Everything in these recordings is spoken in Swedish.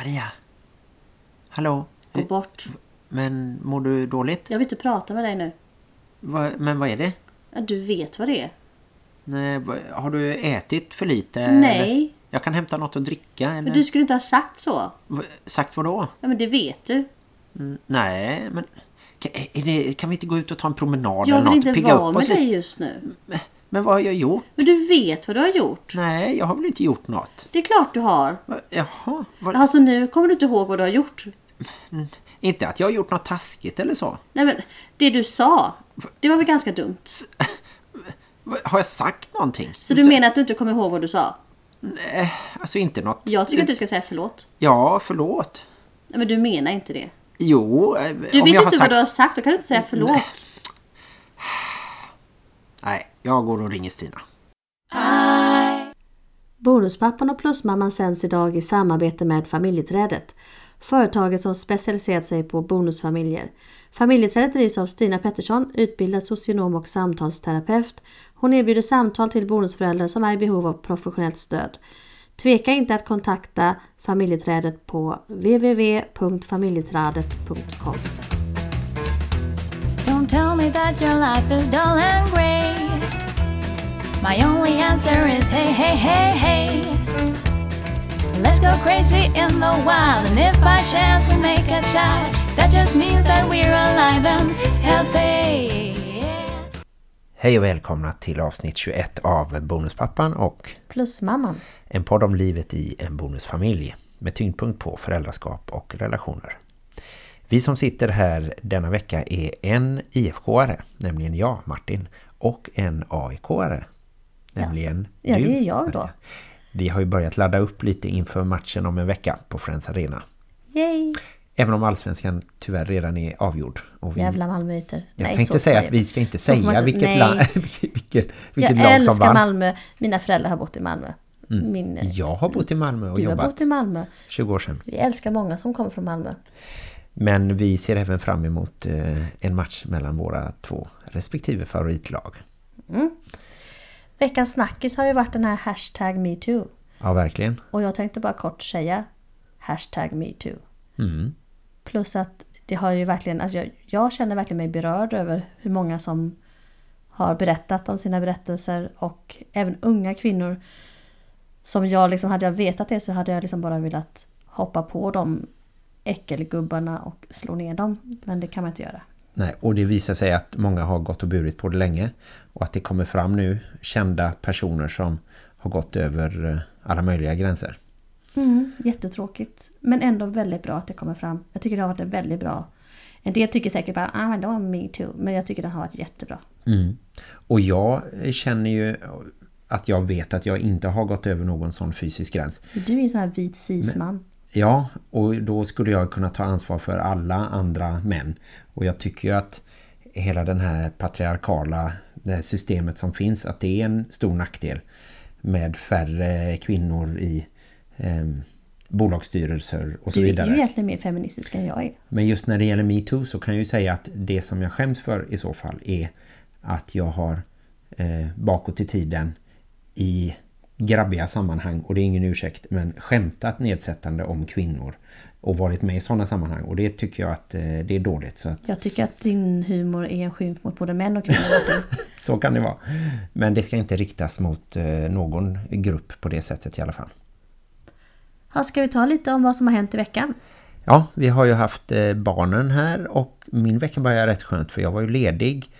Maria? Hallå? Gå bort. Men mår du dåligt? Jag vill inte prata med dig nu. Va, men vad är det? Ja, du vet vad det är. Nej, har du ätit för lite? Nej. Eller? Jag kan hämta något att dricka. Eller? Men du skulle inte ha sagt så. Va, sagt vad då? Ja, men det vet du. Mm, nej, men... Kan, det, kan vi inte gå ut och ta en promenad Jag eller vill något? inte Pigga vara upp med dig just nu. Men vad har jag gjort? Men du vet vad du har gjort. Nej, jag har väl inte gjort något. Det är klart du har. Va, jaha, vad, Alltså nu kommer du inte ihåg vad du har gjort. inte att jag har gjort något taskigt eller så. Nej men det du sa. Det var väl ganska dumt. Va, Har jag sagt någonting? Så du menar att du inte kommer ihåg vad du sa? Alltså inte något... Jag tycker att du ska säga förlåt. Ja, förlåt. Nej men du menar inte det. Jo, Du vet inte sagt... vad du har sagt. Då kan du inte säga förlåt. Nej, jag går och ringer Stina. Bonuspappan och Plusmamman sänds idag i samarbete med Familjeträdet. Företaget som specialiserat sig på bonusfamiljer. Familjeträdet drivs av Stina Pettersson, utbildad socionom och samtalsterapeut. Hon erbjuder samtal till bonusföräldrar som är i behov av professionellt stöd. Tveka inte att kontakta familjeträdet på www.familjeträdet.com. Don't tell me that your life is dull and grey. My only answer is hey, hey, hey, hey. Let's go crazy in the wild, and if by chance we make a child, that just means that we're alive and healthy. Hej och välkomna till avsnitt 21 av Bonuspappan och Plusmamman. en podd om livet i en bonusfamilj med tyngdpunkt på föräldraskap och relationer. Vi som sitter här denna vecka är en IFK-are, nämligen jag, Martin, och en AIK-are, nämligen Ja, du, det är jag då. Vi har ju börjat ladda upp lite inför matchen om en vecka på Friends Arena. Yay! Även om allsvenskan tyvärr redan är avgjord. Och vi, Jävla Malmöiter. jag Nej, tänkte säga att vi ska inte man säga inte- vilket, land, vilket, vilket Jag lag som älskar vann. Malmö. Mina föräldrar har bott i Malmö. Min, eh, Jag har bott i Malmö och du har jobbat bott i Malmö. 20 år sedan. Vi älskar många som kommer från Malmö. Men vi ser även fram emot eh, en match mellan våra två respektive favoritlag. Veckans snackis har ju varit den här hashtag MeToo. Ja, verkligen. Och jag tänkte bara kort säga hashtag MeToo. Mm. Plus att det har ju verkligen, alltså jag, jag känner verkligen mig berörd över hur många som har berättat om sina berättelser och även unga kvinnor som jag liksom, hade jag vetat det så hade jag liksom bara velat hoppa på de äckelgubbarna och slå ner dem. Men det kan man inte göra. Nej, och det visar sig att många har gått och burit på det länge. Och att det kommer fram nu kända personer som har gått över eh, alla möjliga gränser. Mm, jättetråkigt. Men ändå väldigt bra att det kommer fram. Jag tycker det har varit en väldigt bra. En del tycker säkert bara, ah det var me too. Men jag tycker den har varit jättebra. Mm. Och jag känner ju att jag vet att jag inte har gått över någon sån fysisk gräns. Du är en sån här vit cisman. Ja, och då skulle jag kunna ta ansvar för alla andra män. Och jag tycker ju att hela den här patriarkala det här systemet som finns, att det är en stor nackdel med färre kvinnor i eh, bolagsstyrelser och så Du är vidare. ju egentligen mer feministisk än jag är. Men just när det gäller MeToo så kan jag ju säga att det som jag skäms för i så fall är att jag har eh, bakåt i tiden i grabbiga sammanhang, och det är ingen ursäkt, men skämtat nedsättande om kvinnor och varit med i sådana sammanhang. Och det tycker jag att eh, det är dåligt. Så att Jag tycker att din humor är en skymf mot både män och kvinnor. Så kan det vara. Men det ska inte riktas mot eh, någon grupp på det sättet i alla fall. Ja, ska vi ta lite om vad som har hänt i veckan? Ja, vi har ju haft eh, barnen här och min vecka började rätt skönt för jag var ju ledig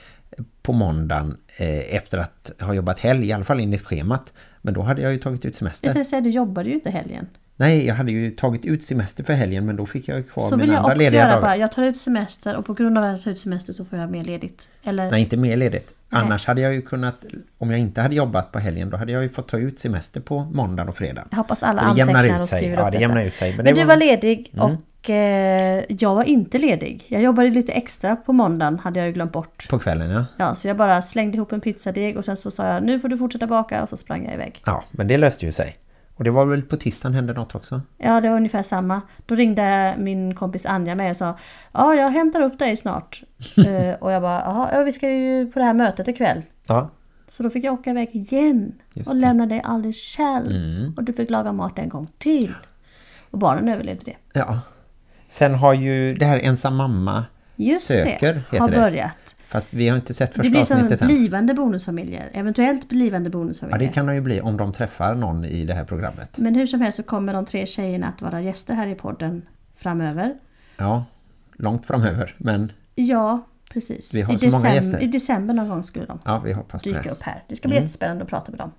på måndagen eh, efter att ha jobbat helg, i alla fall enligt schemat. Men då hade jag ju tagit ut Jag semester. tänkte säga, du jobbade ju inte helgen. Nej, jag hade ju tagit ut semester för helgen men då fick jag ju kvar Så mina vill jag andra också lediga göra dagar. bara. Jag tar ut semester och på grund av att jag tar ut semester så får jag mer ledigt. Eller, Nej, inte mer ledigt. Nej. Annars hade jag ju kunnat, om jag inte hade jobbat på helgen, då hade jag ju fått ta ut semester på måndagen och fredagen. jag hoppas alla Så antecknar ut och skriver Ja, upp det detta. jämnar ut sig. Men Men, det du var- var ledig Mm. och jag var inte ledig. Jag jobbade lite extra på måndagen hade jag ju glömt bort. På kvällen, ja. Ja, så jag bara slängde ihop en pizzadeg och sen så sa jag nu får du fortsätta baka och så sprang jag iväg. Ja, men det löste ju sig. Och det var väl på tisdagen hände något också? Ja, det var ungefär samma. Då ringde min kompis Anja mig och sa Ja, jag hämtar upp dig snart. Eh, och jag bara, "Jaha, ja vi ska ju på det här mötet ikväll. Ja. Så då fick jag åka iväg igen Just och det. lämna dig alldeles själv. Mm. Och du fick laga mat en gång till. Och barnen överlevde det. Ja. Sen har ju det här ensam mamma Just söker, det, har det. börjat. Fast vi har inte sett Det första blir som avsnittet än. blivande bonusfamiljer. Eventuellt blivande Ja, bonusfamiljer. det kan de ju bli om de träffar någon i det här programmet. Men hur som helst så kommer de tre tjejerna att vara gäster här i podden framöver. Ja, långt framöver. Men Ja, precis. Vi har I, så många gäster. I december någon gång skulle de ja, vi hoppas dyka det. upp här. Det ska bli Mm. jättespännande att prata med dem.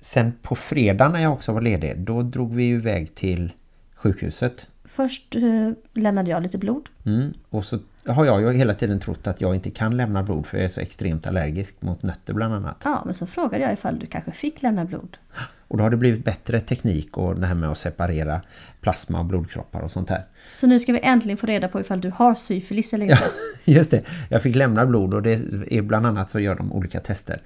Sen på fredag när jag också var ledig, då drog vi ju iväg till sjukhuset. Först eh, lämnade jag lite blod. Mm. Och så har jag ju hela tiden trott att jag inte kan lämna blod för jag är så extremt allergisk mot nötter bland annat. Ja, men så frågade jag ifall du kanske fick lämna blod. Och då har det blivit bättre teknik och det här med att separera plasma och blodkroppar och sånt här. Så nu ska vi äntligen få reda på ifall du har syfilis eller inte. Just det, jag fick lämna blod och det är bland annat så gör de olika tester.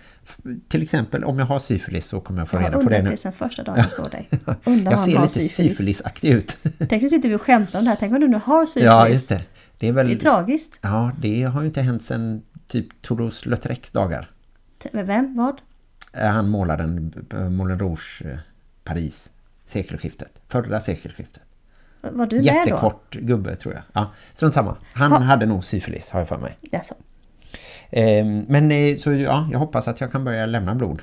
Till exempel om jag har syfilis så kommer jag få Jag reda på det nu. det sedan första dagen jag såg dig. Undrar Jag ser lite syfilis. syfilisaktig ut. Tänk nu sitter vi skämtar om det här. Tänk om du nu har syfilis. ja, just det. Det är väl... Det är tragiskt. Ja, det har ju inte hänt sedan typ Toulouse-Lautrecs dagar. T- med Vem? Vad? Eh, Han målade en eh, Moulin Rouge eh, Paris sekelskiftet. Förra sekelskiftet. Var du med då? Jättekort gubbe tror jag. Ja, strunt samma. Han Ha- hade nog syfilis har jag för mig. Jaså. Ehm, men så ja, jag hoppas att jag kan börja lämna blod.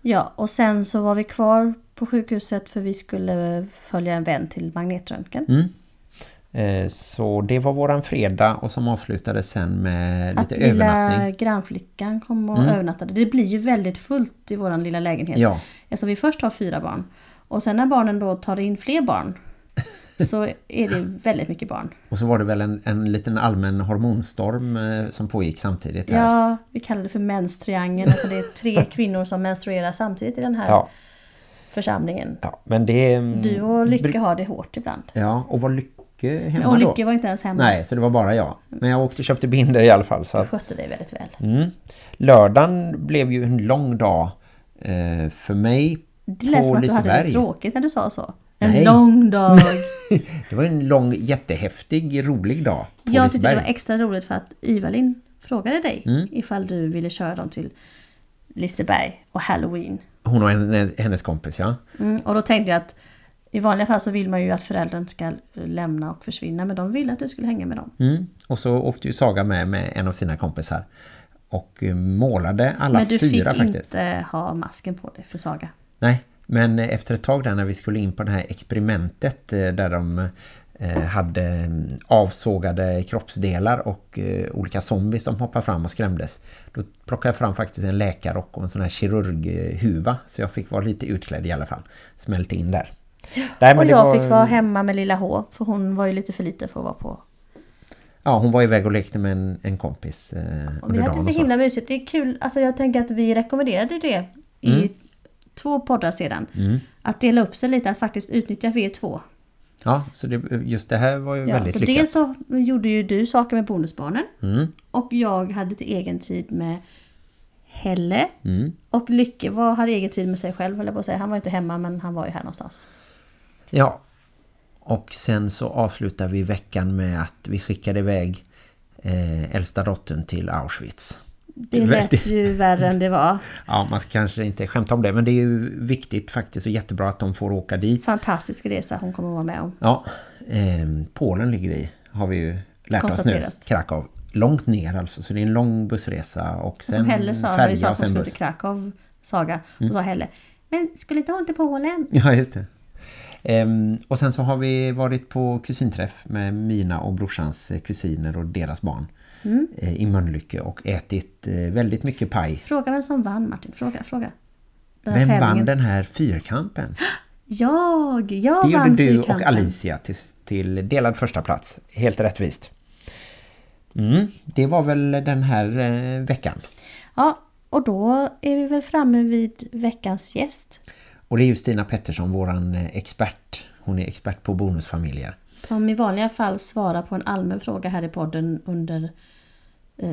Ja, och sen så var vi kvar på sjukhuset för vi skulle följa en vän till magnetröntgen. Mm. Eh, så det var våran fredag och som avslutades sen med Att lite lilla övernattning. grannflickan kom och Mm. övernattade. Det blir ju väldigt fullt i våran lilla lägenhet. Ja, Eftersom vi först har fyra barn. Och sen när barnen då tar in fler barn så är det väldigt mycket barn. och så var det väl en, en liten allmän hormonstorm eh, som pågick samtidigt här. Ja, vi kallar det för menstriangeln. Alltså det är tre kvinnor som menstruerar samtidigt i den här Ja, församlingen. ja, men det... Du och Lycke har det hårt ibland. Ja, och var Lycke hemma Och då? Lycke var inte ens hemma. Nej, så det var bara jag. Men jag åkte och köpte binder i alla fall. Så Du skötte dig väldigt väl. mm. Lördagen blev ju en lång dag eh, för mig Det lät som att du hade det tråkigt när du sa så. En Nej. lång dag. Det var en lång, jättehäftig, rolig dag på Jag tyckte det var extra roligt för att Ivalin frågade dig Mm. ifall du ville köra dem till Liseberg och Halloween. Hon och hennes, hennes kompis, ja. Mm, och då tänkte jag att i vanliga fall så vill man ju att föräldern ska lämna och försvinna men de ville att du skulle hänga med dem. Mm. Och så åkte ju Saga med med en av sina kompisar. Och eh, målade alla men du fyra fick faktiskt. inte ha masken på dig för Saga. Nej, men efter ett tag där när vi skulle in på det här experimentet eh, där de eh, hade mm, avsågade kroppsdelar och olika zombies som hoppade fram och skrämdes. Då plockade jag fram faktiskt en läkarrock och en sån här kirurghuva så jag fick vara lite utklädd i alla fall. Smälte in där. Nej, Och jag var- fick vara hemma med lilla H för hon var ju lite för liten för att vara på. Ja, hon var iväg och lekte med en, en kompis eh, Och vi hade det himla mysigt. Det är kul, alltså jag tänker att vi rekommenderade det i Mm. två poddar sedan. Mm. Att dela upp sig lite, att faktiskt utnyttja V2. Ja, så det, just det här var ju Ja, väldigt så lyckat. dels så gjorde ju du saker med bonusbarnen. Mm, Och jag hade lite egen tid med Helle. mm. Och Lycke var, hade egen tid med sig själv, höll jag på att säga. Han var inte hemma, men han var ju här någonstans. Ja, och sen så avslutar vi veckan med att vi skickade iväg eh, äldsta dottern till Auschwitz. Det lät ju värre än det var. Ja, man ska kanske inte skämta om det, men det är ju viktigt faktiskt och jättebra att de får åka dit. Fantastisk resa hon kommer att vara med om. Ja, eh, Polen ligger i, har vi ju lärt oss nu. Krakow. Långt ner alltså, så det är en lång bussresa och sen Som Helle sa, när vi färja sa att hon skulle buss. till Krakow, Saga. Och sa Helle, men skulle inte hon till Polen? Ja, just det. Ehm, och sen så har vi varit på kusinträff med mina och brorsans eh, kusiner och deras barn Mm. eh, i Mölnlycke och ätit eh, väldigt mycket paj. Fråga vem som vann Martin, fråga, fråga. Vem tävlingen. vann den här fyrkampen? Jag! Jag Det vann gjorde du och. Alicia till, till delad första plats. Helt rättvist. Mm, det var väl den här eh, veckan. Ja, och då är vi väl framme vid veckans gäst. Och det är ju Stina Pettersson, våran eh, expert. Hon är expert på bonusfamiljer. Som i vanliga fall svarar på en allmän fråga här i podden under eh,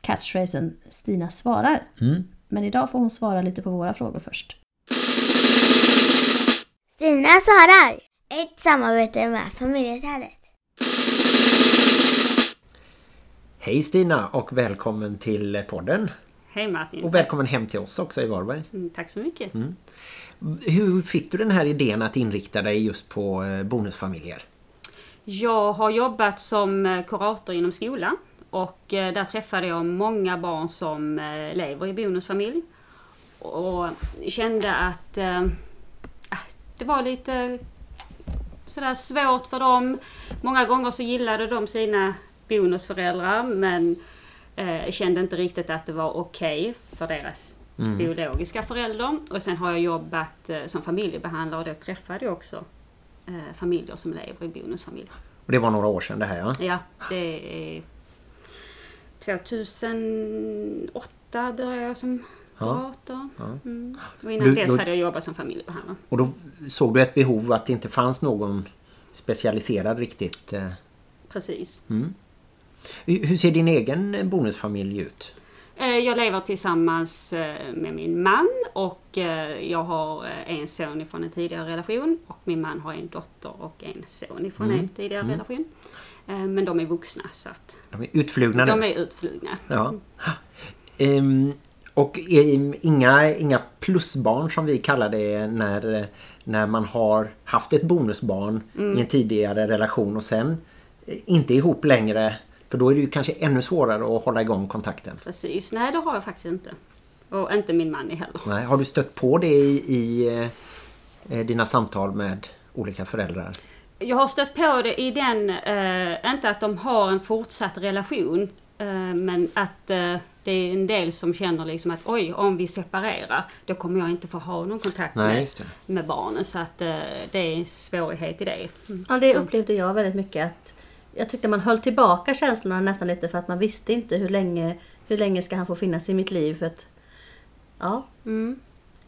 catchphrasen Stina svarar. Mm. Men idag får hon svara lite på våra frågor först. Stina svarar. Ett samarbete med familjeträdet. Hej Stina och välkommen till podden. Hej Martin. Och välkommen hem till oss också i Varberg. Mm, Tack så mycket. Hur fick du den här idén att inrikta dig just på eh, bonusfamiljer? Jag har jobbat som eh, kurator inom skolan och eh, där träffade jag många barn som lever i bonusfamilj. Och kände att äh, det var lite sådär svårt för dem. Många gånger så gillade de sina bonusföräldrar men äh, kände inte riktigt att det var okej för deras biologiska förälder. Och sen har jag jobbat eh, som familjebehandlare och då träffade jag också eh, familjer som lever i bonusfamilj. Och det var några år sedan det här ja. Ja, det är 2008 började jag som kurator. Mm. Och innan Du- dess då- hade jag jobbat som familjebehandlare. Och då såg du ett behov att det inte fanns någon specialiserad riktigt. eh. Precis. Hur hur ser din egen bonusfamilj ut? Eh, Jag lever tillsammans eh, med min man och eh, jag har en son ifrån en tidigare relation och min man har en dotter och en son ifrån en tidigare relation. Eh, Men de är vuxna så att De är utflugna de är utflugna. Ja. Ehm, och ehm, inga, inga plusbarn som vi kallar det när, när man har haft ett bonusbarn i en tidigare relation och sen inte ihop längre. För då är det ju kanske ännu svårare att hålla igång kontakten. Precis. Nej, det har jag faktiskt inte. Och inte min man heller. Nej, har du stött på det i, i eh, dina samtal med olika föräldrar? Jag har stött på det i den, eh, inte att de har en fortsatt relation, eh, men att eh, det är en del som känner liksom att oj, om vi separerar, då kommer jag inte få ha någon kontakt Nej, med, med barnen. Så att eh, det är en svårighet i det. Mm. Ja, det upplevde jag väldigt mycket. att Jag tyckte man höll tillbaka känslorna nästan lite för att man visste inte hur länge, hur länge ska han få finnas i mitt liv. För att, ja, Mm.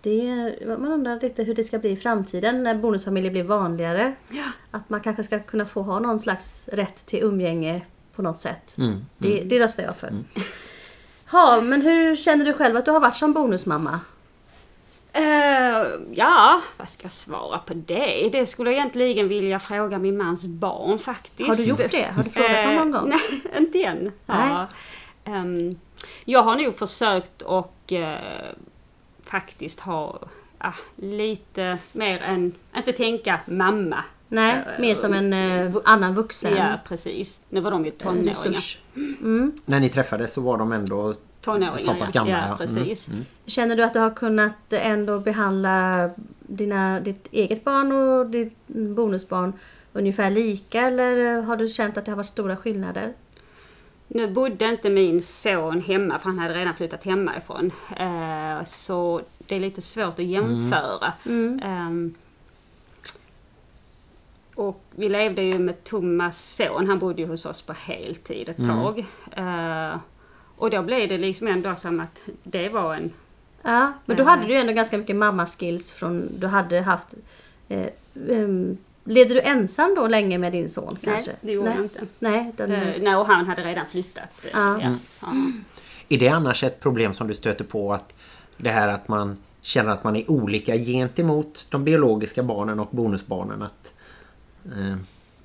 det, man undrar lite hur det ska bli i framtiden när bonusfamiljer blir vanligare. Att man kanske ska kunna få ha någon slags rätt till umgänge på något sätt. Mm. Det, det röstar jag för. Ja, men hur känner du själv att du har varit som bonusmamma? Eh, ja, vad ska jag svara på det? Det skulle jag egentligen vilja fråga min mans barn faktiskt. Har du gjort det? Har du frågat dem någon gång? Eh, nej, inte än. Ja. Ehm, jag har nog försökt och eh, faktiskt ha ah, lite mer än, inte tänka mamma. Nej, mer som en annan vuxen Ja, precis. Nu var de ju tonåringar. resurs. När ni träffades så var de ändå Tonåringar, så pass ja. gamla. Ja, ja. Mm. precis. Känner du att du har kunnat ändå behandla dina, ditt eget barn och ditt bonusbarn ungefär lika eller har du känt att det har varit stora skillnader? Nu bodde inte min son hemma för han hade redan flyttat hemifrån. Eh, så det är lite svårt att jämföra. Ehm, och vi levde ju med Thomas son, han bodde ju hos oss på heltid ett tag. Eh, och då blev det liksom ändå som att det var en... Ja, men då hade du ju ändå ganska mycket mammaskills från du hade haft... Eh, levde du ensam då länge med din son kanske? Nej, det gjorde Nej. jag inte. Nej, den, Eh, nej, och han hade redan flyttat. Ja. Ja. Ja. Är det annars ett problem som du stöter på att det här att man känner att man är olika gentemot de biologiska barnen och bonusbarnen att, eh,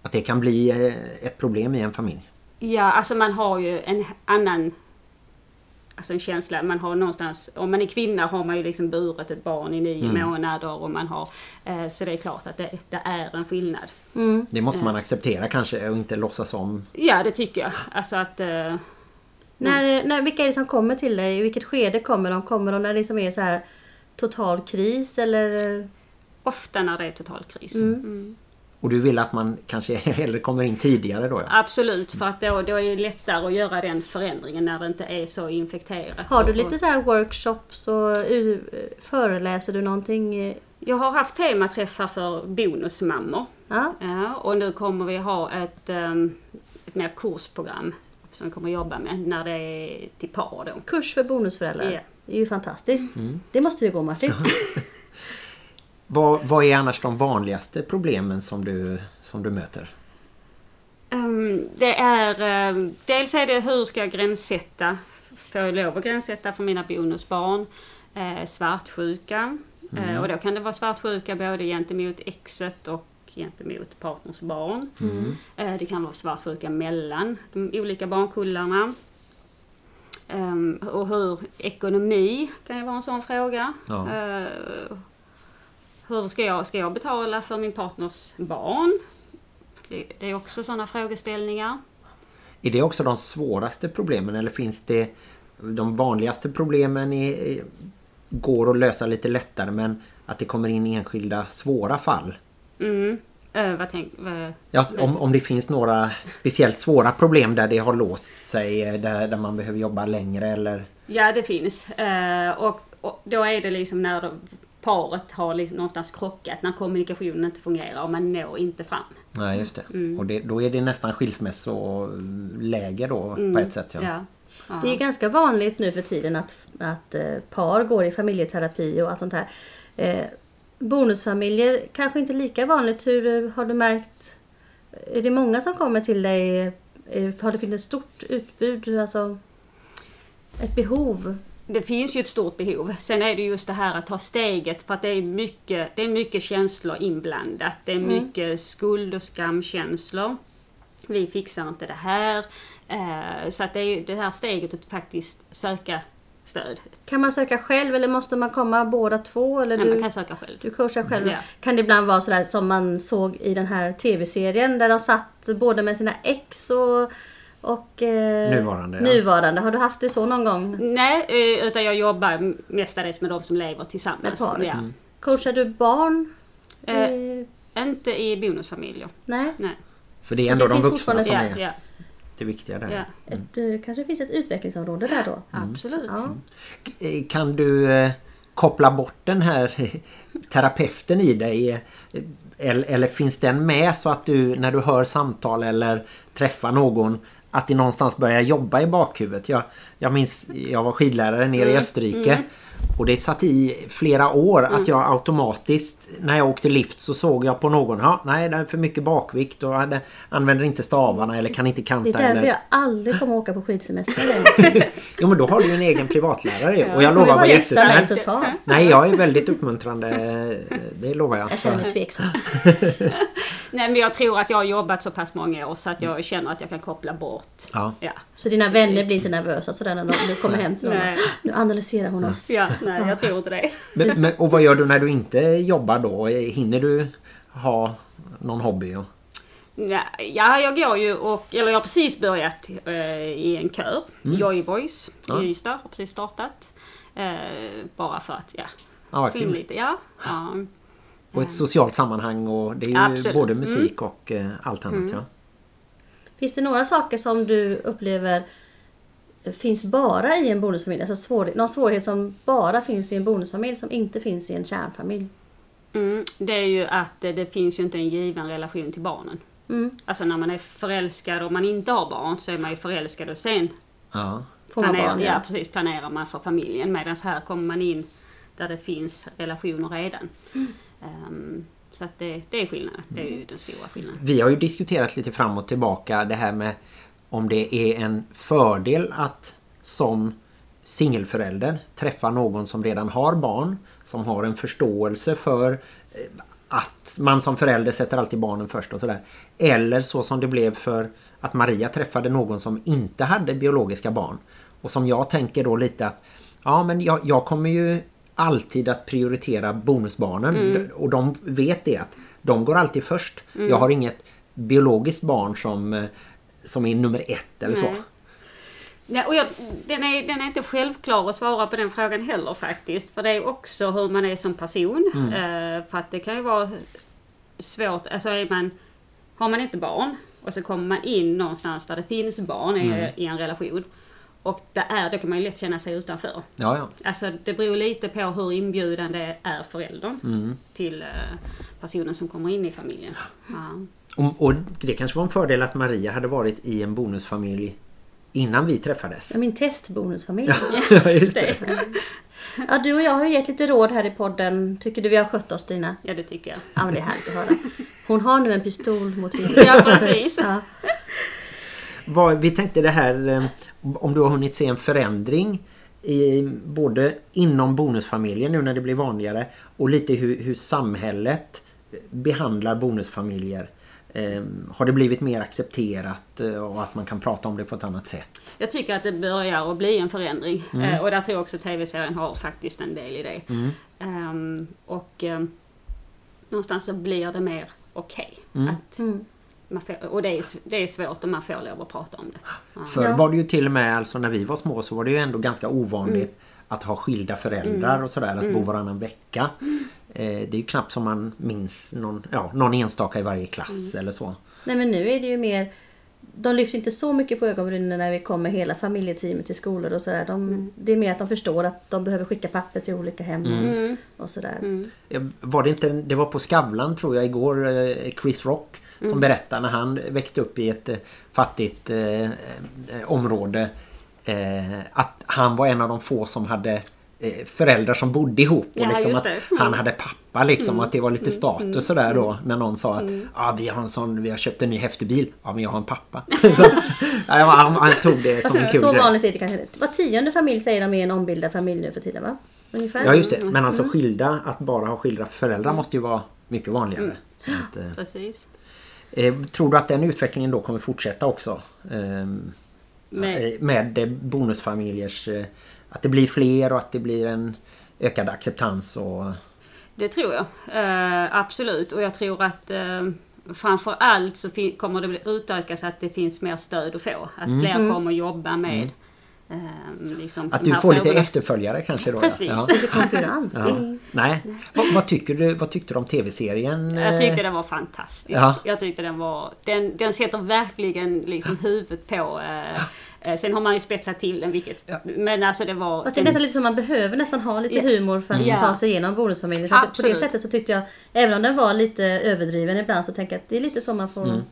att det kan bli eh, ett problem i en familj? Ja, alltså man har ju en annan alltså en känsla. Man har någonstans, om man är kvinna har man ju liksom burit ett barn i nio månader och man har, eh, så det är klart att det, det är en skillnad. Det måste man acceptera kanske och inte låtsas om. Ja, det tycker jag. Alltså att, eh, när, när, vilka är det som kommer till dig? I vilket skede kommer de? Kommer de när det liksom är så här total kris eller? ofta när det är total kris. Mm. Och du vill att man kanske hellre kommer in tidigare då? Ja. Absolut, för att då, då är det lättare att göra den förändringen när det inte är så infekterat. Har du lite så här workshops och uh, föreläser du någonting? Jag har haft tematräffar för bonusmammor. Ja. Ja, och nu kommer vi ha ett, um, ett mer kursprogram som vi kommer jobba med när det är till par då. Kurs för bonusföräldrar. Ja. Det är ju fantastiskt. Det måste vi gå Martin. Vad, vad är annars de vanligaste problemen som du, som du möter? Ehm, det är, ehm, dels är det hur ska jag gränssätta, får jag lov att gränssätta för mina bonusbarn? Eh, svartsjuka. Eh, och då kan det vara svartsjuka både gentemot exet och gentemot partners barn. Eh, det kan vara svartsjuka mellan de olika barnkullarna. Ehm, och hur ekonomi kan ju vara en sån fråga. Ja. Eh, hur ska jag, ska jag betala för min partners barn? Det, det är också sådana frågeställningar. Är det också de svåraste problemen eller finns det de vanligaste problemen är- går att lösa lite lättare men att det kommer in enskilda svåra fall? Mm. Eh, vad tänk, vad, Ja, om, om det finns några speciellt svåra problem där det har låst sig, eh, där, där man behöver jobba längre eller... Ja, det finns. Eh, och, och då är det liksom när de, paret har liksom någonstans krockat, när kommunikationen inte fungerar och man når inte fram. Nej, just det. Och det, då är det nästan skilsmässoläge då på ett sätt. Ja. Ja. Det är ganska vanligt nu för tiden att, att eh, par går i familjeterapi och allt sånt här. Eh, bonusfamiljer kanske inte lika vanligt. Hur eh, har du märkt? Är det många som kommer till dig? Eh, Har det funnits ett stort utbud? Alltså ett behov? Det finns ju ett stort behov. Sen är det just det här att ta steget för att det är mycket, det är mycket känslor inblandat. Det är mycket skuld och skamkänslor. Vi fixar inte det här. Eh, så att det är ju det här steget att faktiskt söka stöd. Kan man söka själv eller måste man komma båda två? Eller Nej, du, man kan söka själv. du coachar själv? Ja. Kan det ibland vara sådär som man såg i den här tv-serien där de satt både med sina ex och, och eh, Nuvarande, ja. nuvarande. Har du haft det så någon gång? Nej, eh, utan jag jobbar mestadels med de som lever tillsammans. Med par? Ja. Coachar du barn? Eh, Eh, Inte i bonusfamiljer. nej? Nej. För det är Så ändå det de vuxna som är ja, det viktiga där. ja. Ett, Det kanske finns ett utvecklingsområde där då? Absolut. Ja. Eh, Kan du eh, koppla bort den här terapeuten i dig? Eller, eller finns den med så att du när du hör samtal eller träffar någon att det någonstans börjar jobba i bakhuvudet? Jag, jag minns, jag var skidlärare nere i Österrike och det satt i flera år att jag automatiskt när jag åkte lift så såg jag på någon, ja, nej det är för mycket bakvikt och jag använder inte stavarna eller kan inte Det kanta. är därför eller... jag aldrig kommer åka på skidsemester längre. Jo men då har du ju en egen privatlärare ju. och jag lovar vara jättesnäll. Nej, jag är väldigt uppmuntrande. Det lovar jag. Jag känner mig tveksam. Nej men jag tror att jag har jobbat så pass många år så att jag känner att jag kan koppla bort. Ja. Ja. Så dina vänner blir inte nervösa sådär när de- du kommer hem till dem? Nej. Nu analyserar hon oss. Ja, nej jag tror inte det. Men, men, och vad gör du när du inte jobbar då? Hinner du ha någon hobby? Och... Ja, ja, jag går ju och, eller jag har precis börjat eh, i en kör. Joy Boys Ja. i Ystad, har precis startat. Eh, bara för att, ja, vad få in kul. lite, ja. ja. Och ett socialt sammanhang och det är ju Absolut. både musik och eh, allt annat. Ja. Finns det några saker som du upplever finns bara i en bonusfamilj? Alltså svår, någon svårighet som bara finns i en bonusfamilj som inte finns i en kärnfamilj? Mm, det är ju att eh, det finns ju inte en given relation till barnen. Mm. Alltså när man är förälskad och man inte har barn så är man ju förälskad och sen Ja. Får man planerar, barn? ja, Ja. precis, planerar man för familjen. Medan här kommer man in där det finns relationer redan. Ehm, så att det, det är skillnaden. Det är ju den stora skillnaden. Vi har ju diskuterat lite fram och tillbaka det här med om det är en fördel att som singelförälder träffa någon som redan har barn. Som har en förståelse för eh, att man som förälder sätter alltid barnen först och sådär. Eller så som det blev för att Maria träffade någon som inte hade biologiska barn. Och som jag tänker då lite att ja men jag, jag kommer ju alltid att prioritera bonusbarnen. Och de vet det att de går alltid först. Jag har inget biologiskt barn som, eh, som är nummer ett eller så. Nej. Ja, och jag, den, är, den är inte självklar att svara på den frågan heller faktiskt. För det är också hur man är som person. Eh, för att det kan ju vara svårt, alltså är man, har man inte barn och så kommer man in någonstans där det finns barn i, i en relation. Och där är, då kan man ju lätt känna sig utanför. Ja, ja. Alltså det beror lite på hur inbjudande är föräldern till eh, personen som kommer in i familjen. Ja. Och, och det kanske var en fördel att Maria hade varit i en bonusfamilj innan vi träffades. Ja, Min testbonusfamilj. Ja, just det. Ja, du och jag har ju gett lite råd här i podden. Tycker du vi har skött oss Stina? ja, det tycker jag. Ja, men det är härligt att höra. Hon har nu en pistol mot huvudet. Ja, precis. Ja. Vad, vi tänkte det här eh, om du har hunnit se en förändring i, både inom bonusfamiljen nu när det blir vanligare och lite hur, hur samhället behandlar bonusfamiljer. Eh, har det blivit mer accepterat eh, och att man kan prata om det på ett annat sätt? Jag tycker att det börjar att bli en förändring. Eh, och där tror jag också tv-serien har faktiskt en del i det. Ehm, och ehm, någonstans så blir det mer okej. Att man får- Och det är, det är svårt om man får lov att prata om det. Ja. Förr var det ju till och med, alltså när vi var små så var det ju ändå ganska ovanligt att ha skilda föräldrar och sådär, att bo varannan vecka. Eh, det är ju knappt som man minns någon, ja, någon enstaka i varje klass eller så. Nej men nu är det ju mer de lyfter inte så mycket på ögonbrynen när vi kommer hela familjeteamet till skolor och sådär. De, Det är mer att de förstår att de behöver skicka papper till olika hem och, och sådär. Eh, Var det inte, det var på Skavlan tror jag igår, eh, Chris Rock som berättade när han växte upp i ett eh, fattigt eh, område eh, att han var en av de få som hade föräldrar som bodde ihop och Ja, liksom att. Mm. han hade pappa liksom att det var lite status sådär då när någon sa att ah, vi har en sån, vi har köpt en ny häftig bil ja men jag har en pappa så, ja, han, han tog det som en Fast kul så vanligt är det kanske. Var tionde familj säger de är en ombildad familj nu för tiden va? Ungefär. Ja just det, men alltså skilda, att bara ha skilda föräldrar måste ju vara mycket vanligare. Så att, eh, Precis. Eh, tror du att den utvecklingen då kommer fortsätta också? Ehm, Med- eh, med eh, bonusfamiljers... eh, Att det blir fler och att det blir en ökad acceptans och... Det tror jag. Eh, absolut. Och jag tror att eh, framför allt så kommer det bli utökas att det finns mer stöd att få. Att fler kommer jobba med eh, liksom, Mm. Att du får lite frågorna. efterföljare kanske då? Precis. Ja. Lite konkurrens. Ja. Nej. Vad, vad, tycker du, vad tyckte du om tv-serien? Jag eh? tyckte den var fantastisk. Ja. Jag tyckte den var... Den, den sätter verkligen liksom huvudet på... Eh, sen har man ju spetsat till den vilket... Men alltså det var... Fast det är nästan lite som man behöver nästan ha lite Ja. humor för att Ja. ta sig igenom bonusfamiljen. Så på det sättet så tyckte jag, även om den var lite överdriven ibland så tänker jag att det är lite så man får,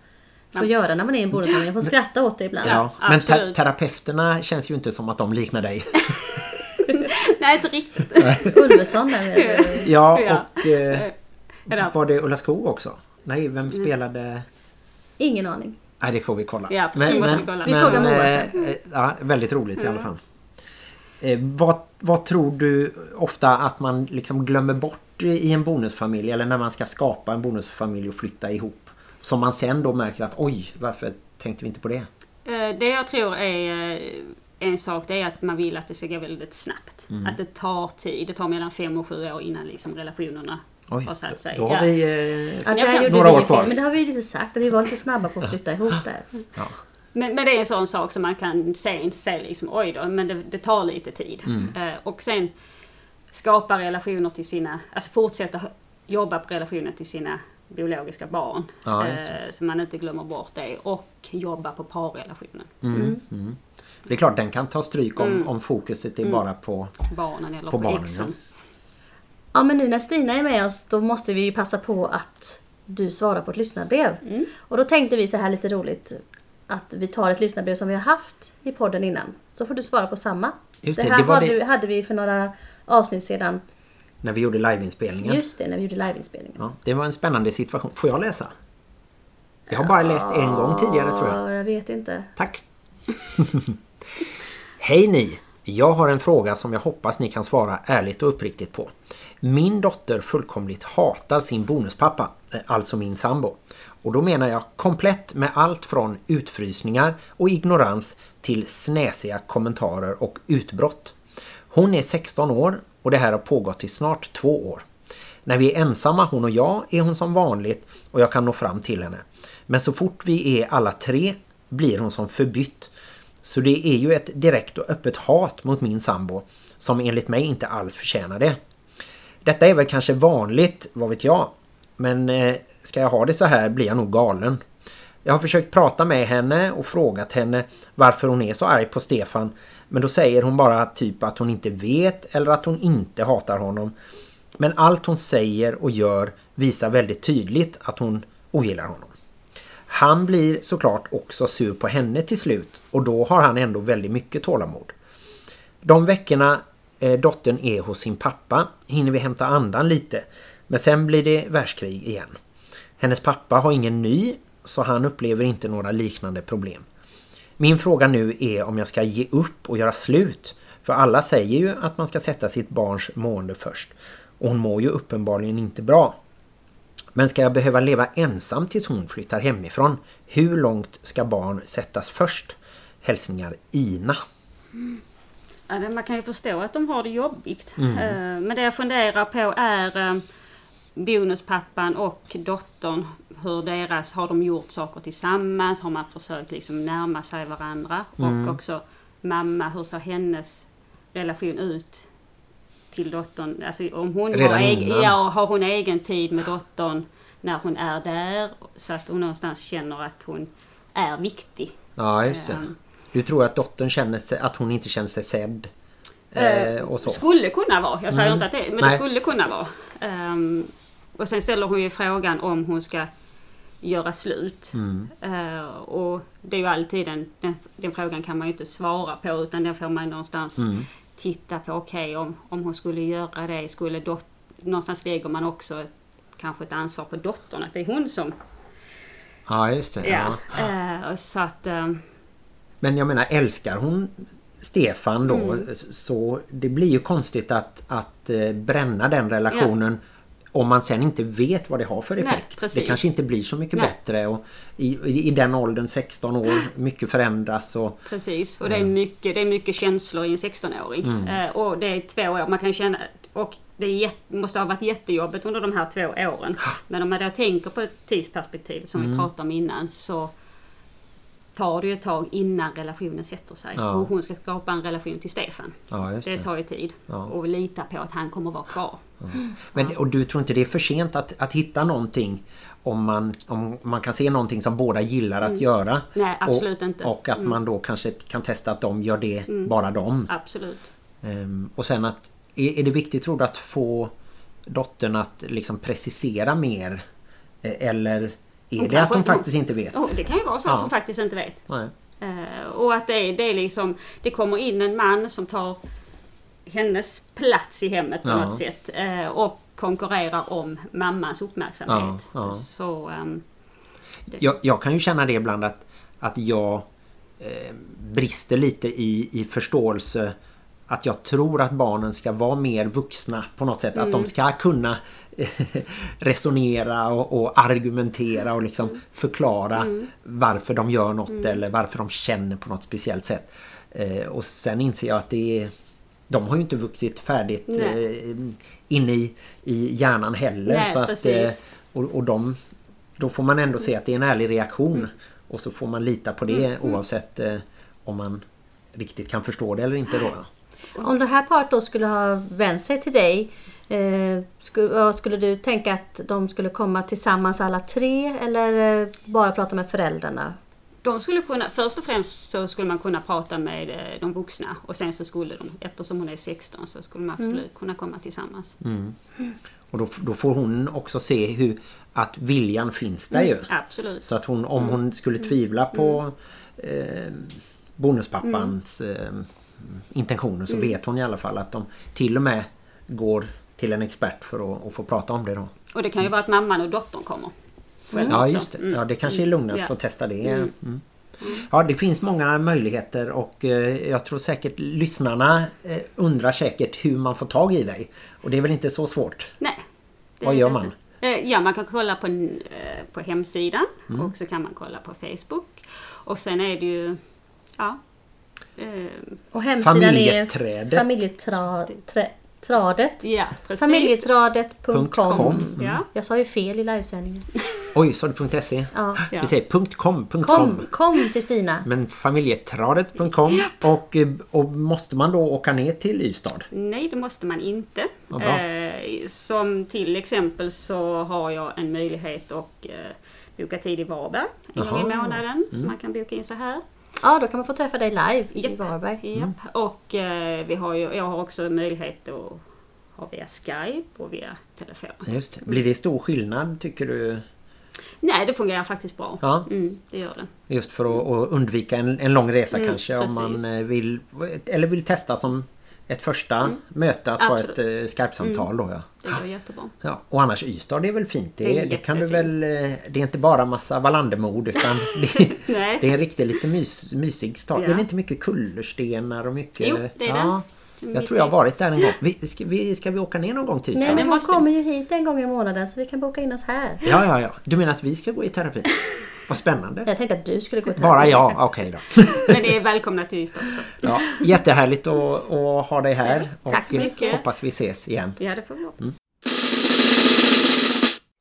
får göra när man är i en bonusfamilj. Man får skratta åt det ibland. Ja, men te- terapeuterna känns ju inte som att de liknar dig. Nej, inte riktigt. Ulveson där Ja, Ja. och... Eh, var det Ulla Skog också? Nej, vem spelade... ingen aning. Nej, det får vi kolla. Ja, måste vi kolla. Vi frågar Moa eh, sen. eh, Ja, väldigt roligt i alla fall. Eh, vad, vad tror du ofta att man liksom glömmer bort i en bonusfamilj eller när man ska skapa en bonusfamilj och flytta ihop? Som man sen då märker att oj, varför tänkte vi inte på det? Eh, Det jag tror är en sak det är att man vill att det ska gå väldigt snabbt. Mm. Att det tar tid. Det tar mellan fem och sju år innan liksom relationerna Oj, har satt sig. då har Ja. vi... Eh, Att Jag några år kvar. Men det har vi ju lite sagt. Att vi var lite snabba på att flytta ihop där. ja. Men, men det är en sån sak som man kan se, se liksom, oj då, men det, det tar lite tid. Mm. Eh, och sen skapa relationer till sina, alltså fortsätta jobba på relationen till sina biologiska barn. Ja. Eh, så man inte glömmer bort det. Och jobba på parrelationen. Mm. Det är klart den kan ta stryk om, Mm. om fokuset är bara på... Barnen eller På på, barnen, exen. Ja men nu när Stina är med oss då måste vi ju passa på att du svarar på ett lyssnarbrev. Mm. Och då tänkte vi så här lite roligt att vi tar ett lyssnarbrev som vi har haft i podden innan. Så får du svara på samma. Just det det, här det var hade, det- hade vi för några avsnitt sedan. När vi gjorde liveinspelningen. Just det, när vi gjorde liveinspelningen. Ja, det var en spännande situation. Får jag läsa? Jag har bara läst en gång tidigare tror jag. Ja, jag vet inte. Tack! Hej ni! Jag har en fråga som jag hoppas ni kan svara ärligt och uppriktigt på. Min dotter fullkomligt hatar sin bonuspappa, eh, alltså min sambo. Och då menar jag komplett med allt från utfrysningar och ignorans till snäsiga kommentarer och utbrott. Hon är 16 år och det här har pågått i snart två år. När vi är ensamma, hon och jag, är hon som vanligt och jag kan nå fram till henne. Men så fort vi är alla tre blir hon som förbytt. Så det är ju ett direkt och öppet hat mot min sambo som enligt mig inte alls förtjänar det. Detta är väl kanske vanligt, vad vet jag. Men eh, ska jag ha det så här blir jag nog galen. Jag har försökt prata med henne och frågat henne varför hon är så arg på Stefan. Men då säger hon bara typ att hon inte vet eller att hon inte hatar honom. Men allt hon säger och gör visar väldigt tydligt att hon ogillar honom. Han blir såklart också sur på henne till slut och då har han ändå väldigt mycket tålamod. De veckorna eh, dottern är hos sin pappa hinner vi hämta andan lite men sen blir det världskrig igen. Hennes pappa har ingen ny så han upplever inte några liknande problem. Min fråga nu är om jag ska ge upp och göra slut. För alla säger ju att man ska sätta sitt barns mående först. Och hon mår ju uppenbarligen inte bra. Men ska jag behöva leva ensam tills hon flyttar hemifrån? Hur långt ska barn sättas först? Hälsningar Ina. Ja, det- man kan ju förstå att de har det jobbigt. Mm. Eh, Men det jag funderar på är... eh, bonuspappan och dottern, hur deras, har de gjort saker tillsammans? Har man försökt liksom närma sig varandra? Mm. Och också mamma, hur ser hennes relation ut till dottern? Alltså om hon har, Redan egen, innan? ja, har hon egen tid med dottern när hon är där? Så att hon någonstans känner att hon är viktig. Ja, just det. Ehm, Du tror att dottern känner sig, att hon inte känner sig sedd? Eh, och så. Skulle kunna vara. Jag säger Mm. inte att det men Nej. det skulle kunna vara. Ehm, och sen ställer hon ju frågan om hon ska göra slut. Mm. Eh, och det är ju alltid en, den, den frågan kan man ju inte svara på utan den får man någonstans Mm. Titta på. Okej om, om hon skulle göra det, skulle dot, någonstans lägger man också ett, kanske ett ansvar på dottern. Att det är hon som... Ja, just det. Ja. Ja. Eh, så att... ehm, Men jag menar, älskar hon Stefan då Mm. så det blir ju konstigt att, att eh, bränna den relationen om man sen inte vet vad det har för Nej, effekt. precis. det kanske inte blir så mycket Nej. bättre och i, i, den åldern 16 år mycket förändras och Precis, och det är mycket, det är mycket känslor i en 16-åring. Eh, och det är två år, man kan känna... Och det måste ha varit jättejobbigt under de här två åren. Men om man då tänker på tidsperspektivet som vi pratade om innan så tar det ju ett tag innan relationen sätter sig. Ja. Och hon ska skapa en relation till Stefan. ja, Det det. tar ju tid. Ja. Och lita på att han kommer vara kvar. Men, och du tror inte det är för sent att, att hitta någonting om man, om man kan se någonting som båda gillar att göra. Mm. Nej, absolut och, inte. Mm. Och att man då kanske kan testa att de gör det, bara de. Absolut. Ehm, och sen att är, är det viktigt tror du att få dottern att liksom precisera mer? Eh, Eller är Hon det att hon faktiskt inte vet? Oh, det kan ju vara så Ja. att hon faktiskt inte vet. Eh, och att det är, det är liksom, det kommer in en man som tar hennes plats i hemmet på Ja. något sätt. Eh, och konkurrerar om mammans uppmärksamhet. Ja. Så, ehm, Jag, jag kan ju känna det ibland att, att jag eh, brister lite i, i förståelse att jag tror att barnen ska vara mer vuxna på något sätt. Att de ska kunna resonera och, och argumentera och liksom förklara varför de gör något eller varför de känner på något speciellt sätt. Eh, och sen inser jag att det är de har ju inte vuxit färdigt eh, inne i, i hjärnan heller. Nej, så att, eh, och, och de, då får man ändå se att det är en ärlig reaktion. Och så får man lita på det oavsett eh, om man riktigt kan förstå det eller inte då. Om det här paret då skulle ha vänt sig till dig, eh, skulle, du tänka att de skulle komma tillsammans alla tre eller eh, bara prata med föräldrarna? de skulle kunna, först och främst så skulle man kunna prata med eh, de vuxna och sen så skulle de, eftersom hon är 16 så skulle man absolut kunna komma tillsammans. Och då, då får hon också se hur att viljan finns där ju. Absolut. Så att hon, om hon skulle tvivla på eh, bonuspappans eh, intentioner så vet hon i alla fall att de till och med går till en expert för att, att få prata om det då. Och det kan ju vara att mamman och dottern kommer. själva Ja just det. Mm. Ja, det kanske är lugnast Ja. att testa det. Mm. Ja det finns många möjligheter och eh, jag tror säkert lyssnarna eh, undrar säkert hur man får tag i dig. Och det är väl inte så svårt? Nej. Vad gör man? Eh, Ja, man kan kolla på, på hemsidan Mm. och så kan man kolla på Facebook. Och sen är det ju, ja. Eh, Och hemsidan Familjeträdet. är familjetradet. Ja, precis. Familjetradet.com .com. Ja. Jag sa ju fel i livesändningen. Oj, sa du .se? Ja. Ja. Vi säger .com, .com. Kom, kom till Stina. Men familjetradet.com och, eh, och måste man då åka ner till Ystad? Nej, det måste man inte. Bra. Eh, som till exempel så har jag en möjlighet att eh, boka tid i Varberg en gång i månaden. Mm. Så man kan boka in så här. Ja, då kan man få träffa dig live i Japp. Varberg. Mm. Japp. Och eh, vi har ju, jag har också möjlighet att ha via Skype och via telefon. Just det. Blir det stor skillnad tycker du? Nej, det fungerar faktiskt bra. Ja. Mm, det gör det. Just för att, att undvika en, en lång resa Mm, kanske om precis. man eh, vill eller vill testa som ett första möte att ha ett Absolut. eh, Skype-samtal då ja. Det går jättebra. ja. Och annars Ystad är väl fint. Det, Det är det, kan du väl... eh, Det är inte bara massa Wallandermord utan det, det är en riktigt lite mys, mysig stad. Ja. Är det inte mycket kullerstenar och mycket... Jo, det är det. ja. Jag tror jag har varit där en gång. Vi, ska, vi, ska vi åka ner någon gång till Ystad? Nej, men hon kommer ju hit en gång i månaden så vi kan boka in oss här. Ja, ja, ja. Du menar att vi ska gå i terapi? Vad spännande. Jag tänkte att du skulle gå till Bara jag? Okej då. Men det är välkomna till Ystad också. Ja, jättehärligt att, att ha dig här. Tack så och mycket. hoppas vi ses igen. Ja, det får vi hoppas.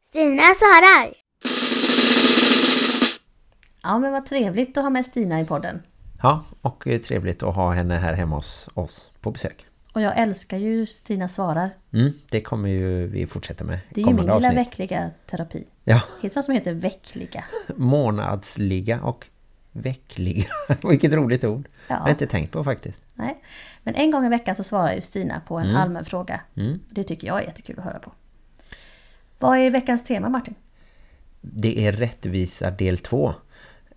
Stina svarar. Ja, men vad trevligt att ha med Stina i podden. Ja, och eh, trevligt att ha henne här hemma hos oss på besök. Och jag älskar ju Stina svarar. Mm, det kommer ju vi fortsätta med Det är ju min lilla avsnitt. veckliga terapi. Ja, Heter något som heter veckliga? månadsliga och veckliga. Vilket roligt ord. Ja. Jag har inte tänkt på faktiskt. Nej. Men en gång i veckan så svarar ju Stina på en allmän fråga. Mm. Det tycker jag är jättekul att höra på. Vad är veckans tema Martin? Det är rättvisa del två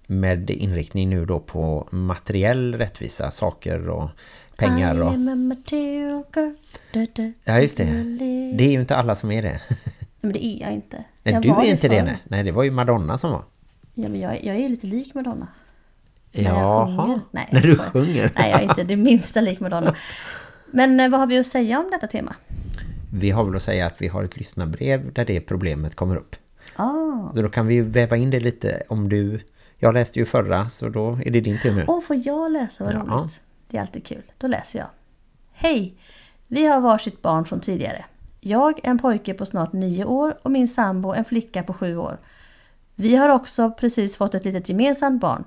med inriktning nu då på materiell rättvisa, saker och pengar. I Och, am a material girl. Ja just det. Det är ju inte alla som är det. Men det är jag inte. Nej, jag du är inte det, nej. nej. det var ju Madonna som var. Ja, men jag, jag är lite lik Madonna. När Jaha, sjunger. Nej, när du sjunger. Nej, jag är inte det minsta lik Madonna. Men eh, vad har vi att säga om detta tema? Vi har väl att säga att vi har ett lyssnarbrev där det problemet kommer upp. Ah. Så då kan vi väva in det lite om du... Jag läste ju förra så då är det din tur nu. Åh, får jag läsa? Vad Ja. roligt. Det är alltid kul. Då läser jag. Hej! Vi har varsitt barn från tidigare. Jag, en pojke på snart nio år och min sambo, en flicka på sju år. Vi har också precis fått ett litet gemensamt barn.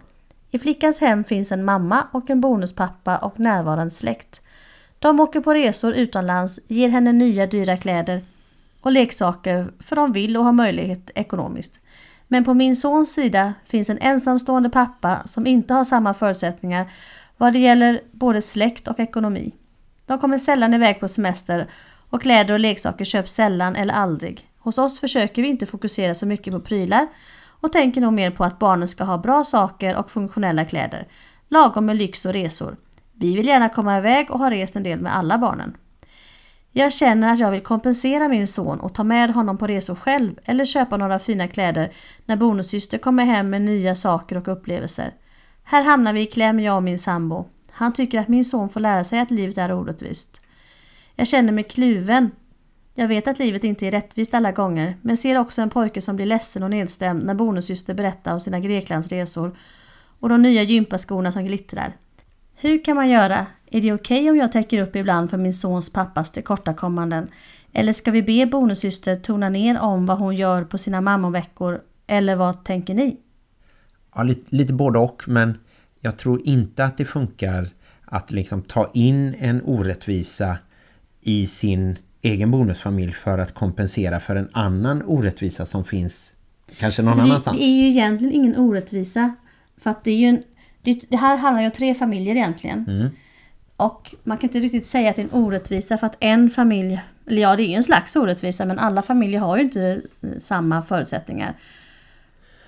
I flickans hem finns en mamma och en bonuspappa och närvarande släkt. De åker på resor utomlands, ger henne nya dyra kläder och leksaker för de vill och har möjlighet ekonomiskt. Men på min sons sida finns en ensamstående pappa som inte har samma förutsättningar vad det gäller både släkt och ekonomi. De kommer sällan iväg på semester och kläder och leksaker köps sällan eller aldrig. Hos oss försöker vi inte fokusera så mycket på prylar och tänker nog mer på att barnen ska ha bra saker och funktionella kläder. Lagom med lyx och resor. Vi vill gärna komma iväg och har rest en del med alla barnen. Jag känner att jag vill kompensera min son och ta med honom på resor själv eller köpa några fina kläder när bonussyster kommer hem med nya saker och upplevelser. Här hamnar vi i kläm jag och min sambo. Han tycker att min son får lära sig att livet är orättvist. Jag känner mig kluven. Jag vet att livet inte är rättvist alla gånger, men ser också en pojke som blir ledsen och nedstämd när bonussyster berättar om sina Greklandsresor och de nya gympaskorna som glittrar. Hur kan man göra? Är det okej om jag täcker upp ibland för min sons pappas tillkortakommanden? Eller ska vi be bonussyster tona ner om vad hon gör på sina mammoveckor? Eller vad tänker ni? Ja, lite, lite både och, men jag tror inte att det funkar att liksom ta in en orättvisa i sin egen bonusfamilj för att kompensera för en annan orättvisa som finns kanske någon Alltså annanstans. det är ju egentligen ingen orättvisa. För att det är ju en, det, det här handlar ju om tre familjer egentligen. Mm. Och man kan inte riktigt säga att det är en orättvisa för att en familj, eller ja det är ju en slags orättvisa men alla familjer har ju inte eh, samma förutsättningar.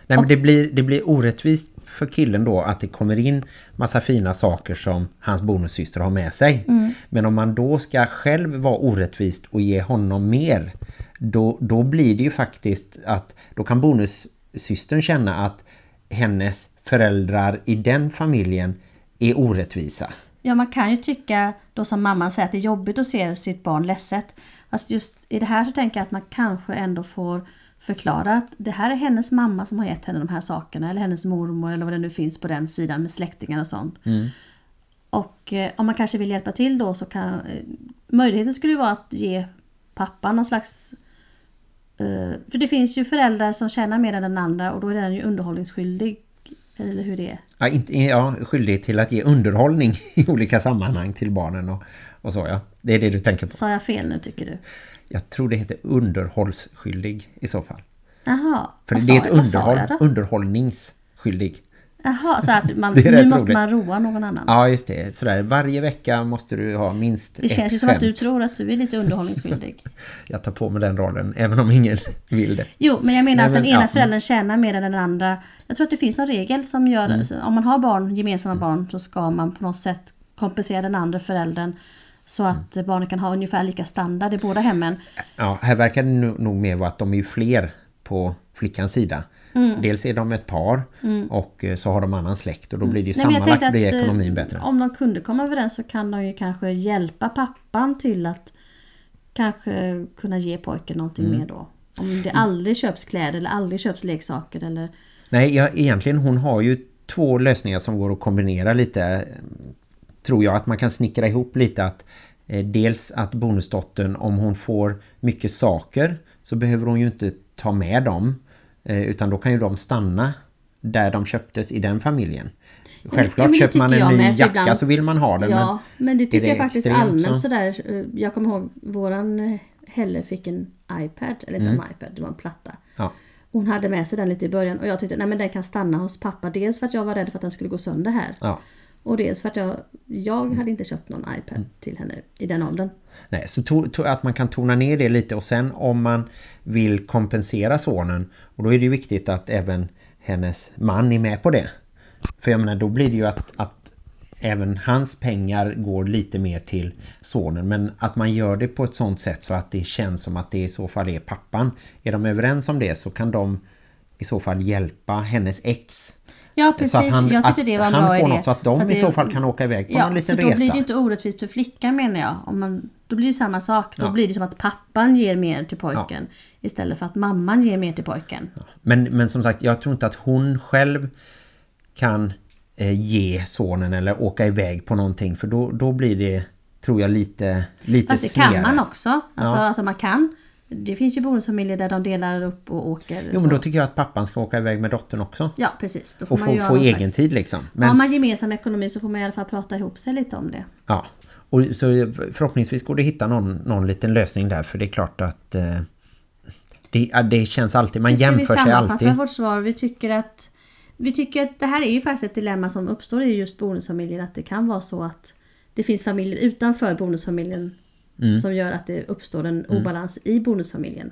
Nej, men det blir, det blir orättvist för killen då att det kommer in massa fina saker som hans bonussyster har med sig. Mm. Men om man då ska själv vara orättvist och ge honom mer då, då blir det ju faktiskt att då kan bonussystern känna att hennes föräldrar i den familjen är orättvisa. Ja, man kan ju tycka då som mamman säger att det är jobbigt att se sitt barn ledset. Fast just i det här så tänker jag att man kanske ändå får förklara att det här är hennes mamma som har gett henne de här sakerna. Eller hennes mormor eller vad det nu finns på den sidan med släktingar och sånt. Och eh, om man kanske vill hjälpa till då så kan... Eh, möjligheten skulle ju vara att ge pappan någon slags... Eh, för det finns ju föräldrar som tjänar mer än den andra och då är den ju underhållningsskyldig. Eller hur det är. Ja, inte, ja, skyldig till att ge underhållning i olika sammanhang till barnen och, och så ja. Det är det du tänker på. Sa jag fel nu tycker du? Jag tror det heter underhållsskyldig i så fall. Jaha. För det är ett underhåll, underhållningsskyldig. Jaha, så att man, nu måste roligt. man roa någon annan. Ja, just det. Sådär, varje vecka måste du ha minst det känns ju som att du tror att du är lite underhållningsskyldig. Jag tar på mig den rollen, även om ingen vill det. Jo, men jag menar Nej, att men, den ena ja, föräldern tjänar mer än den andra. Jag tror att det finns någon regel som gör Mm. alltså, om man har barn, gemensamma barn så ska man på något sätt kompensera den andra föräldern så att Mm. barnen kan ha ungefär lika standard i båda hemmen. Ja, här verkar det nog mer vara att de är fler på flickans sida. Mm. Dels är de ett par och eh, så har de annan släkt och då blir det ju Nej, sammanlagt blir eh, ekonomin bättre. Om de kunde komma överens så kan de ju kanske hjälpa pappan till att kanske kunna ge pojken någonting Mm. mer då. Om det aldrig köps kläder eller aldrig köps leksaker eller Nej, ja, egentligen hon har ju två lösningar som går att kombinera lite. Tror jag att man kan snickra ihop lite att eh, dels att bonusdottern om hon får mycket saker så behöver hon ju inte ta med dem utan då kan ju de stanna där de köptes i den familjen. Självklart Ja, men köper man en ny med, jacka ibland- så vill man ha den. Ja, men det tycker det jag faktiskt allmänt så? sådär. eh, Jag kommer ihåg våran eh, Helle fick en iPad, eller inte en iPad, det var en platta. Mm. Ja. Hon hade med sig den lite i början och jag tyckte nej men den kan stanna hos pappa. Dels för att jag var rädd för att den skulle gå sönder här. Ja. Och dels för att jag, jag hade inte köpt någon iPad Mm. till henne i den åldern. Nej, så to, to, att man kan tona ner det lite och sen om man vill kompensera sonen och då är det ju viktigt att även hennes man är med på det. För jag menar, då blir det ju att, att även hans pengar går lite mer till sonen men att man gör det på ett sånt sätt så att det känns som att det i så fall är pappan. Är de överens om det så kan de i så fall hjälpa hennes ex. Ja Så precis, att han, jag tyckte att det var en bra idé. något så att de Så i det- så fall kan åka iväg på Ja, någon liten för då resa. blir det inte orättvist för flickan menar jag. Om man, då blir det samma sak. Då Ja. blir det som att pappan ger mer till pojken. Istället för att mamman ger mer till pojken. Men, men som sagt, jag tror inte att hon själv kan eh, ge sonen eller åka iväg på någonting. För då, då blir det, tror jag, lite, lite Fast det kan man också. Alltså, Ja. alltså man kan. Det finns ju bonusfamiljer där de delar upp och åker. Jo, men då tycker jag att pappan ska åka iväg med dottern också. Ja precis. Och få, få egen tid liksom. Men, Har man gemensam ekonomi så får man i alla fall prata ihop sig lite om det. ja. Och så förhoppningsvis går det att hitta någon, någon liten lösning där. För det är klart att eh, det, det känns alltid, man vi jämför sig alltid. vårt svar. Vi tycker att vi tycker att det här är ju faktiskt ett dilemma som uppstår i just bonusfamiljer. Att det kan vara så att det finns familjer utanför bonusfamiljen Mm. som gör att det uppstår en obalans i bonusfamiljen.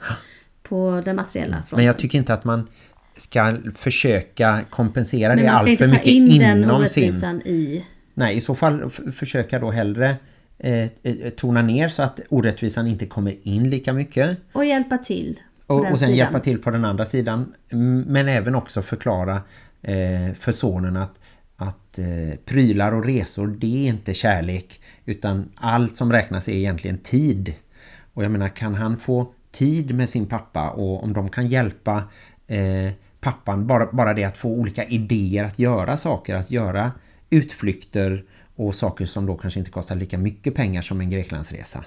På den materiella fronten. Men jag tycker inte att man ska försöka kompensera det allt för mycket in inom sin... i... Nej, i så fall försöka då hellre eh, eh, tona ner så att orättvisan inte kommer in lika mycket. Och hjälpa till. Och, och sen sidan. hjälpa till på den andra sidan. Mm, Men även också förklara eh, för sonen att, att eh, prylar och resor det är inte kärlek. Utan allt som räknas är egentligen tid. Och jag menar, kan han få tid med sin pappa och om de kan hjälpa eh, pappan, bara, bara det att få olika idéer att göra saker, att göra utflykter och saker som då kanske inte kostar lika mycket pengar som en Greklandsresa.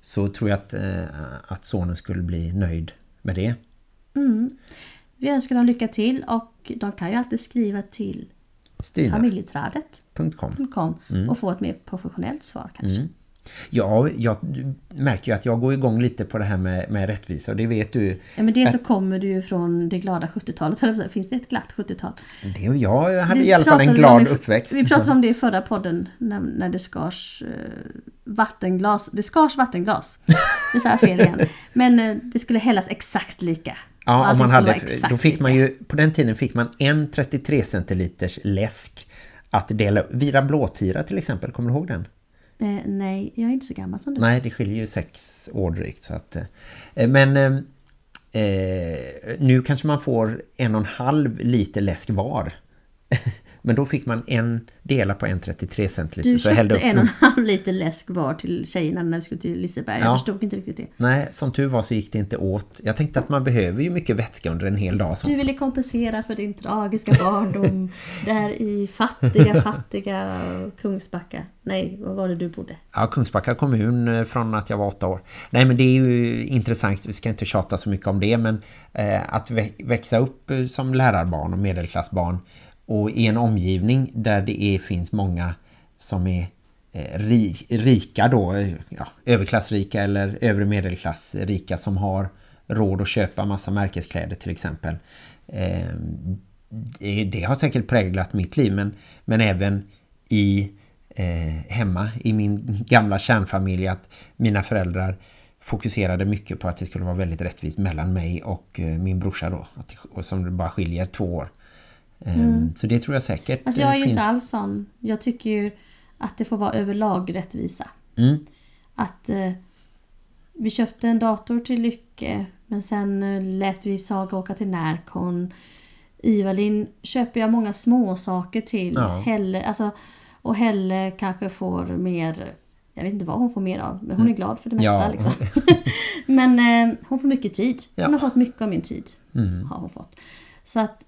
Så tror jag att, eh, att sonen skulle bli nöjd med det. Mm. Vi önskar dem lycka till och de kan ju alltid skriva till familjeträdet.com Mm. och få ett mer professionellt svar kanske. Ja, jag märker ju att jag går igång lite på det här med, med rättvisa och det vet du. Ja men det så kommer du ju från det glada 70-talet. höll jag på att säga. Finns det ett glatt 70-tal? Det, jag hade Det i alla fall en om glad i- uppväxt. Vi pratade om det i förra podden när, när det skars eh, vattenglas. Det skars vattenglas. Nu sa jag fel igen. Men eh, det skulle hällas exakt lika. Ja, om man hade, då fick man ju, på den tiden fick man en 33 centiliters läsk att dela upp. Vira blåtira till exempel, kommer du ihåg den? Eh, nej, jag är inte så gammal som du. Nej, det skiljer ju sex år drygt. Så att, eh, men eh, eh, nu kanske man får en och en halv liter läsk var. men då fick man en dela på en 33 centiliter. Du så köpte upp en och en halv liter läsk var till tjejerna när vi skulle till Liseberg. Ja. Jag förstod inte riktigt det. Nej, som tur var så gick det inte åt. Jag tänkte att man behöver ju mycket vätska under en hel dag. Så. Du ville kompensera för din tragiska barndom där i fattiga, fattiga Kungsbacka. Nej, vad var det du bodde? Ja, Kungsbacka kommun eh, från att jag var åtta år. Nej, men det är ju intressant. Vi ska inte tjata så mycket om det, men eh, att vä- växa upp eh, som lärarbarn och medelklassbarn och i en omgivning där det är, finns många som är eh, rika då, ja, överklassrika eller övre medelklassrika som har råd att köpa massa märkeskläder till exempel. Eh, det, det har säkert präglat mitt liv men, men även i eh, hemma i min gamla kärnfamilj att mina föräldrar fokuserade mycket på att det skulle vara väldigt rättvist mellan mig och eh, min brorsa då att, och som det bara skiljer två år. Eh, Så det tror jag säkert Alltså jag är eh, ju finns. inte alls sån. Jag tycker ju att det får vara överlag rättvisa. Mm. Att eh, vi köpte en dator till Lycke men sen eh, lät vi Saga åka till Närcon. Ivalin köper jag många små saker till. Ja. Helle, alltså, och Helle kanske får mer, jag vet inte vad hon får mer av, men hon är glad för det mesta. Ja. Liksom. men eh, hon får mycket tid. Hon Ja. har fått mycket av min tid. Mm. Har hon fått. Så att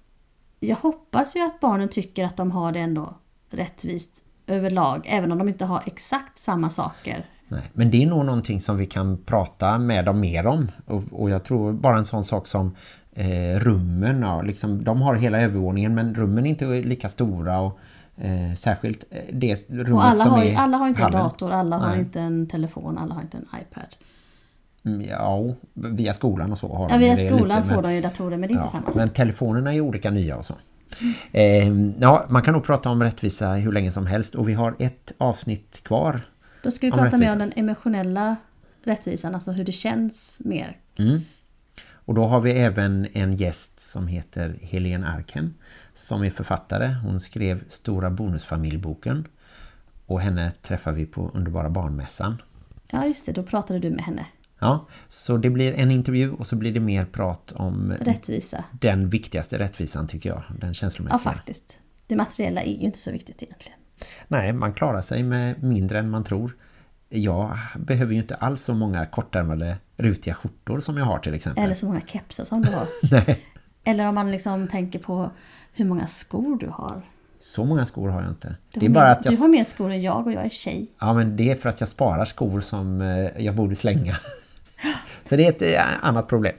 jag hoppas ju att barnen tycker att de har det ändå rättvist överlag. Även om de inte har exakt samma saker Nej, men det är nog någonting som vi kan prata med dem mer om. Och, och jag tror bara en sån sak som eh, rummen. Ja, liksom, de har hela övervåningen men rummen är inte lika stora och eh, särskilt eh, det rummet Och alla som har, är alla har inte en dator, alla har Nej. inte en telefon, alla har inte en iPad. Mm, Ja, via skolan och så har Ja, de via skolan lite, får men- de ju datorer men det är inte Ja, samma sak. men telefonerna är olika nya och så. Eh, ja, man kan nog prata om rättvisa hur länge som helst och vi har ett avsnitt kvar. Då ska vi prata mer om den emotionella rättvisan, alltså hur det känns mer. Mm. Och då har vi även en gäst som heter Helene Arken som är författare. Hon skrev Stora bonusfamiljboken och henne träffar vi på Underbara barnmässan. Ja just det, då pratade du med henne. Ja, så det blir en intervju och så blir det mer prat om Rättvisa. den viktigaste rättvisan tycker jag, den Ja känslomässiga. faktiskt. Det materiella är ju inte så viktigt egentligen. Nej, man klarar sig med mindre än man tror. Jag behöver ju inte alls så många kortärmade rutiga skjortor som jag har till exempel. Eller så många kepsar som du har. Nej, Eller om man liksom tänker på hur många skor du har. så många skor har jag inte. Du, det är bara mer, att jag... du har mer skor än jag och jag är tjej. Ja, men det är för att jag sparar skor som eh, jag borde slänga. Så det är ett eh, annat problem.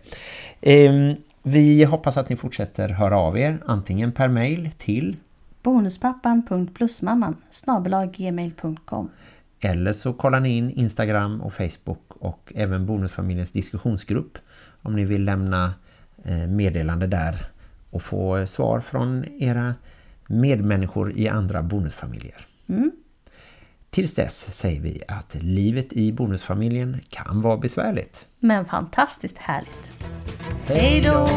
Ehm, vi hoppas att ni fortsätter höra av er, antingen per mail till Bonuspappan.plusmamman snabelaggmail.com eller så kollar ni in Instagram och Facebook och även Bonusfamiljens diskussionsgrupp om ni vill lämna eh, meddelande där och få svar från era medmänniskor i andra bonusfamiljer. Tills dess säger vi att livet i bonusfamiljen kan vara besvärligt. Men fantastiskt härligt. Hej då!